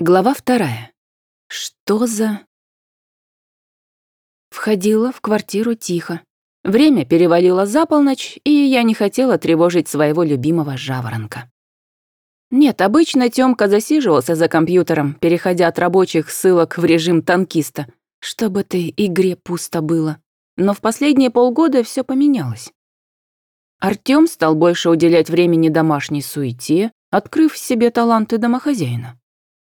Глава вторая. Что за... Входила в квартиру тихо. Время перевалило за полночь, и я не хотела тревожить своего любимого жаворонка. Нет, обычно Тёмка засиживался за компьютером, переходя от рабочих ссылок в режим танкиста, чтобы ты игре пусто было. Но в последние полгода все поменялось. Артём стал больше уделять времени домашней суете, открыв в себе таланты домохозяина.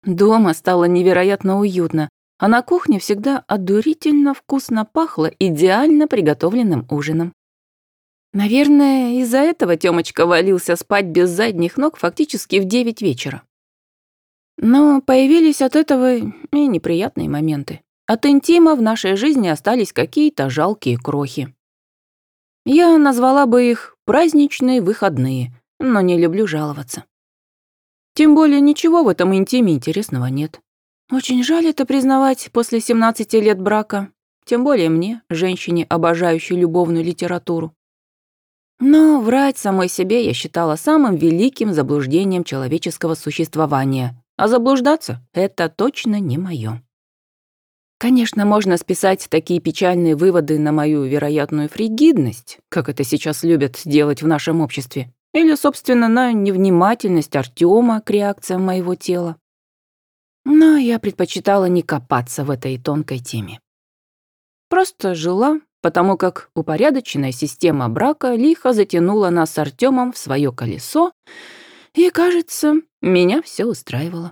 Дома стало невероятно уютно, а на кухне всегда одурительно вкусно пахло идеально приготовленным ужином. Наверное, из-за этого Тёмочка валился спать без задних ног фактически в девять вечера. Но появились от этого и неприятные моменты. От интима в нашей жизни остались какие-то жалкие крохи. Я назвала бы их «праздничные выходные», но не люблю жаловаться. Тем более ничего в этом интиме интересного нет. Очень жаль это признавать после 17 лет брака, тем более мне, женщине, обожающей любовную литературу. Но врать самой себе я считала самым великим заблуждением человеческого существования, а заблуждаться — это точно не моё. Конечно, можно списать такие печальные выводы на мою вероятную фригидность, как это сейчас любят делать в нашем обществе. Или, собственно, на невнимательность Артема к реакциям моего тела. Но я предпочитала не копаться в этой тонкой теме. Просто жила, потому как упорядоченная система брака лихо затянула нас с Артемом в свое колесо, и, кажется, меня все устраивало.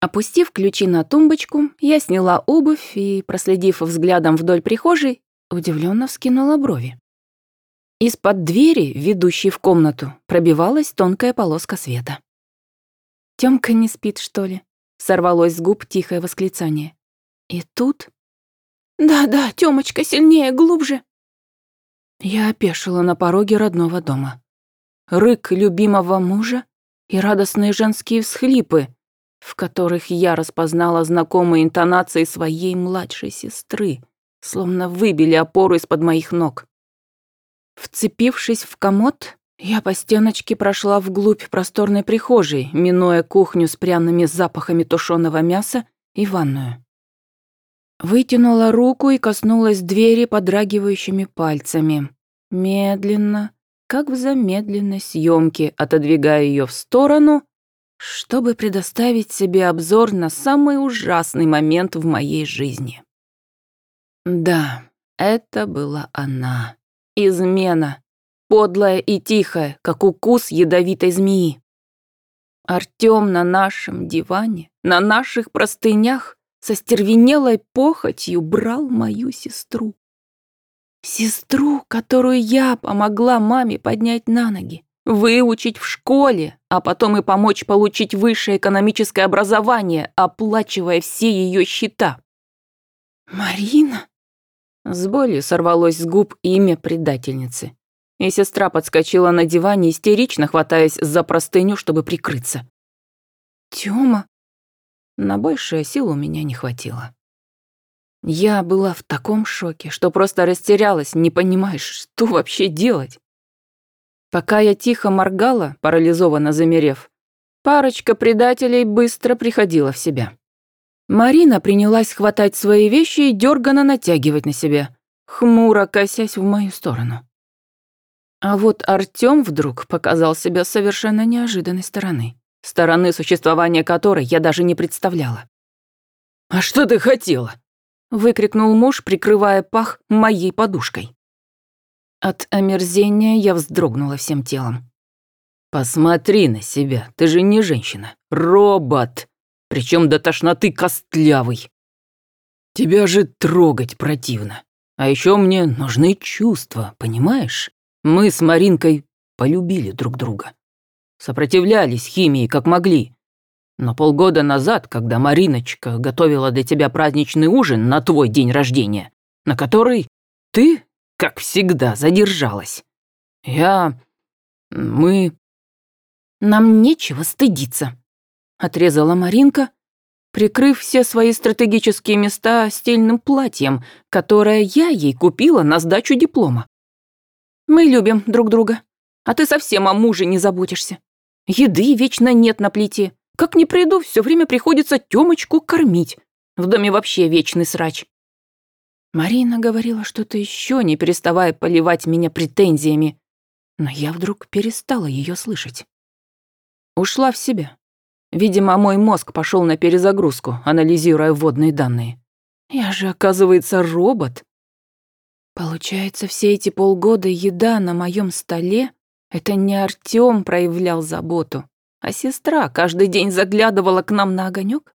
Опустив ключи на тумбочку, я сняла обувь и, проследив взглядом вдоль прихожей, удивленно вскинула брови. Из-под двери, ведущей в комнату, пробивалась тонкая полоска света. «Тёмка не спит, что ли?» — сорвалось с губ тихое восклицание. И тут... «Да-да, Тёмочка, сильнее, глубже!» Я опешила на пороге родного дома. Рык любимого мужа и радостные женские всхлипы, в которых я распознала знакомые интонации своей младшей сестры, словно выбили опору из-под моих ног. Вцепившись в комод, я по стеночке прошла вглубь просторной прихожей, минуя кухню с пряными запахами тушеного мяса и ванную. Вытянула руку и коснулась двери подрагивающими пальцами. Медленно, как в замедленной съемке, отодвигая ее в сторону, чтобы предоставить себе обзор на самый ужасный момент в моей жизни. Да, это была она. Измена. Подлая и тихая, как укус ядовитой змеи. Артём на нашем диване, на наших простынях, со стервенелой похотью брал мою сестру. Сестру, которую я помогла маме поднять на ноги, выучить в школе, а потом и помочь получить высшее экономическое образование, оплачивая все ее счета. «Марина?» С болью сорвалось с губ имя предательницы. И сестра подскочила на диване, истерично хватаясь за простыню, чтобы прикрыться. «Тёма?» На большее сил у меня не хватило. Я была в таком шоке, что просто растерялась, не понимаешь, что вообще делать. Пока я тихо моргала, парализованно замерев, парочка предателей быстро приходила в себя. Марина принялась хватать свои вещи и дёрганно натягивать на себя, хмуро косясь в мою сторону. А вот Артём вдруг показал себя совершенно неожиданной стороны, стороны существования которой я даже не представляла. «А что ты хотела?» — выкрикнул муж, прикрывая пах моей подушкой. От омерзения я вздрогнула всем телом. «Посмотри на себя, ты же не женщина, робот!» Причем до тошноты костлявый. Тебя же трогать противно. А еще мне нужны чувства, понимаешь? Мы с Маринкой полюбили друг друга. Сопротивлялись химии как могли. Но полгода назад, когда Мариночка готовила для тебя праздничный ужин на твой день рождения, на который ты, как всегда, задержалась, я... мы... Нам нечего стыдиться, отрезала Маринка, прикрыв все свои стратегические места стильным платьем, которое я ей купила на сдачу диплома. Мы любим друг друга, а ты совсем о муже не заботишься. Еды вечно нет на плите, Как не приду, все время приходится Тёмочку кормить. В доме вообще вечный срач. Марина говорила что-то еще, не переставая поливать меня претензиями. Но я вдруг перестала ее слышать. Ушла в себя. Видимо, мой мозг пошел на перезагрузку, анализируя вводные данные. Я же, оказывается, робот. Получается, все эти полгода еда на моем столе — это не Артём проявлял заботу, а сестра каждый день заглядывала к нам на огонек.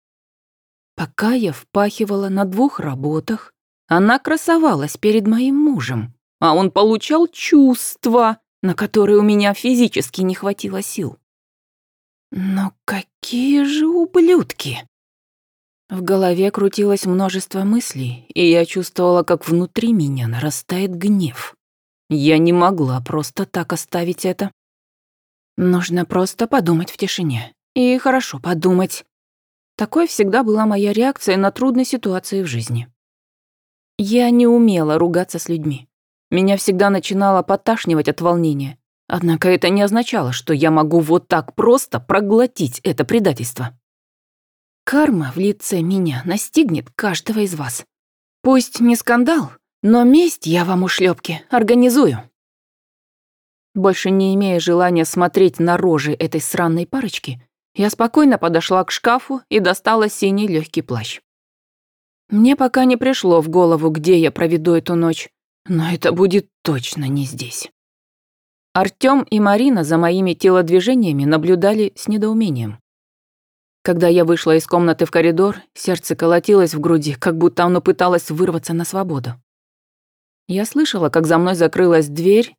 Пока я впахивала на двух работах, она красовалась перед моим мужем, а он получал чувства, на которые у меня физически не хватило сил. Но какие же ублюдки! В голове крутилось множество мыслей, и я чувствовала, как внутри меня нарастает гнев. Я не могла просто так оставить это. Нужно просто подумать в тишине. И хорошо подумать. Такой всегда была моя реакция на трудные ситуации в жизни. Я не умела ругаться с людьми. Меня всегда начинало поташнивать от волнения. Однако это не означало, что я могу вот так просто проглотить это предательство. Карма в лице меня настигнет каждого из вас. Пусть не скандал, но месть я вам ушлепки организую. Больше не имея желания смотреть на рожи этой сраной парочки, я спокойно подошла к шкафу и достала синий легкий плащ. Мне пока не пришло в голову, где я проведу эту ночь, но это будет точно не здесь. Артём и Марина за моими телодвижениями наблюдали с недоумением. Когда я вышла из комнаты в коридор, сердце колотилось в груди, как будто оно пыталось вырваться на свободу. Я слышала, как за мной закрылась дверь,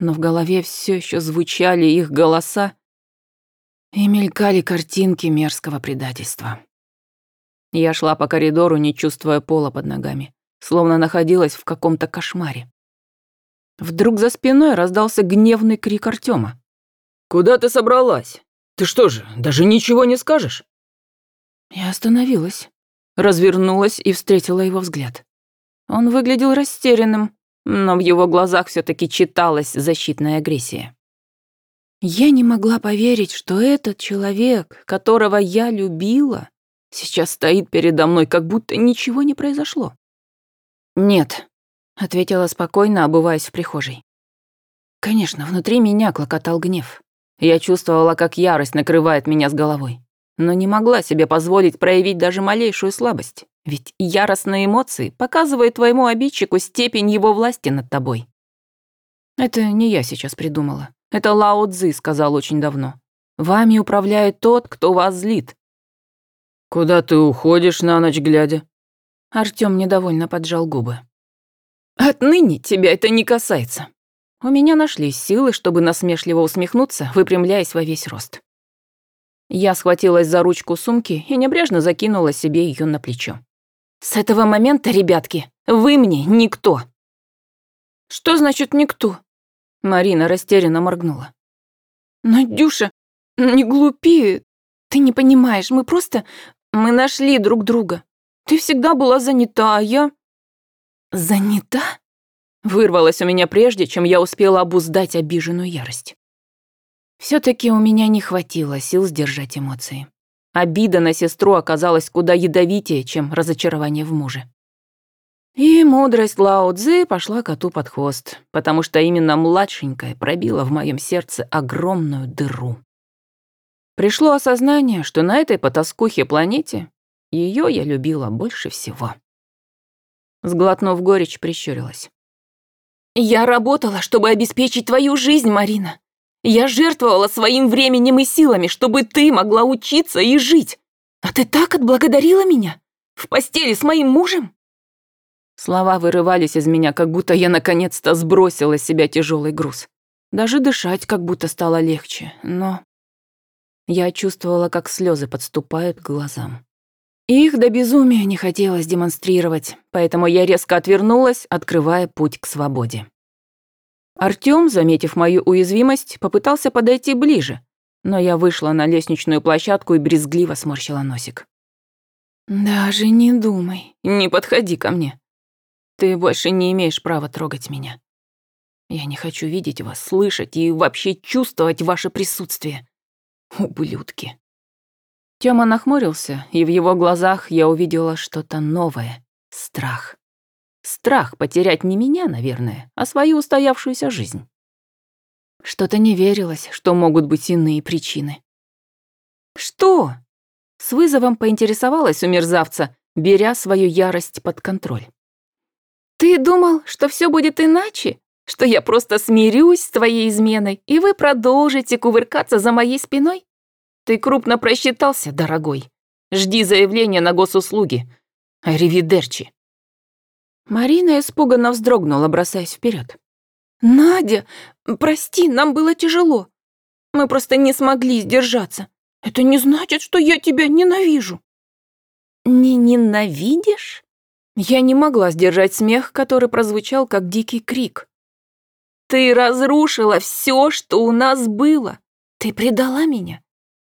но в голове все еще звучали их голоса и мелькали картинки мерзкого предательства. Я шла по коридору, не чувствуя пола под ногами, словно находилась в каком-то кошмаре. Вдруг за спиной раздался гневный крик Артема. «Куда ты собралась? Ты что же, даже ничего не скажешь?» Я остановилась, развернулась и встретила его взгляд. Он выглядел растерянным, но в его глазах все таки читалась защитная агрессия. Я не могла поверить, что этот человек, которого я любила, сейчас стоит передо мной, как будто ничего не произошло. «Нет», ответила спокойно, обуваясь в прихожей. Конечно, внутри меня клокотал гнев. Я чувствовала, как ярость накрывает меня с головой, но не могла себе позволить проявить даже малейшую слабость, ведь яростные эмоции показывают твоему обидчику степень его власти над тобой. Это не я сейчас придумала. Это Лао Цзы сказал очень давно. Вами управляет тот, кто вас злит. Куда ты уходишь на ночь глядя? Артём недовольно поджал губы. Отныне тебя это не касается. У меня нашлись силы, чтобы насмешливо усмехнуться, выпрямляясь во весь рост. Я схватилась за ручку сумки и небрежно закинула себе ее на плечо. «С этого момента, ребятки, вы мне никто!» «Что значит никто?» Марина растерянно моргнула. «Надюша, не глупи, ты не понимаешь, мы просто... Мы нашли друг друга. Ты всегда была занята, а я...» «Занята?» Вырвалось у меня прежде, чем я успела обуздать обиженную ярость. все таки у меня не хватило сил сдержать эмоции. Обида на сестру оказалась куда ядовитее, чем разочарование в муже. И мудрость Лао Цзы пошла коту под хвост, потому что именно младшенькая пробила в моем сердце огромную дыру. Пришло осознание, что на этой потаскухе планете ее я любила больше всего. Сглотнув горечь, прищурилась. «Я работала, чтобы обеспечить твою жизнь, Марина. Я жертвовала своим временем и силами, чтобы ты могла учиться и жить. А ты так отблагодарила меня? В постели с моим мужем?» Слова вырывались из меня, как будто я наконец-то сбросила с себя тяжелый груз. Даже дышать как будто стало легче, но... Я чувствовала, как слезы подступают к глазам. Их до безумия не хотелось демонстрировать, поэтому я резко отвернулась, открывая путь к свободе. Артём, заметив мою уязвимость, попытался подойти ближе, но я вышла на лестничную площадку и брезгливо сморщила носик. «Даже не думай, не подходи ко мне. Ты больше не имеешь права трогать меня. Я не хочу видеть вас, слышать и вообще чувствовать ваше присутствие. Ублюдки». Тёма нахмурился, и в его глазах я увидела что-то новое. Страх. Страх потерять не меня, наверное, а свою устоявшуюся жизнь. Что-то не верилось, что могут быть иные причины. «Что?» С вызовом поинтересовалась у мерзавца, беря свою ярость под контроль. «Ты думал, что все будет иначе? Что я просто смирюсь с твоей изменой, и вы продолжите кувыркаться за моей спиной? Ты крупно просчитался, дорогой. Жди заявления на госуслуги. Аривидерчи». Марина испуганно вздрогнула, бросаясь вперед. «Надя, прости, нам было тяжело. Мы просто не смогли сдержаться. Это не значит, что я тебя ненавижу». «Не ненавидишь?» Я не могла сдержать смех, который прозвучал как дикий крик. «Ты разрушила все, что у нас было. Ты предала меня.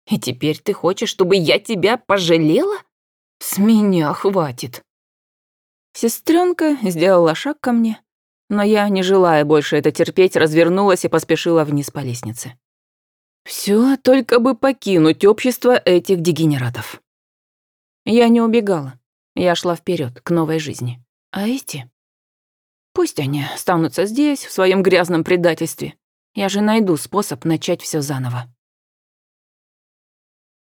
И теперь ты хочешь, чтобы я тебя пожалела? С меня хватит». Сестренка сделала шаг ко мне, но я, не желая больше это терпеть, развернулась и поспешила вниз по лестнице. Все только бы покинуть общество этих дегенератов. Я не убегала. Я шла вперед к новой жизни. А эти? Пусть они останутся здесь, в своем грязном предательстве. Я же найду способ начать все заново.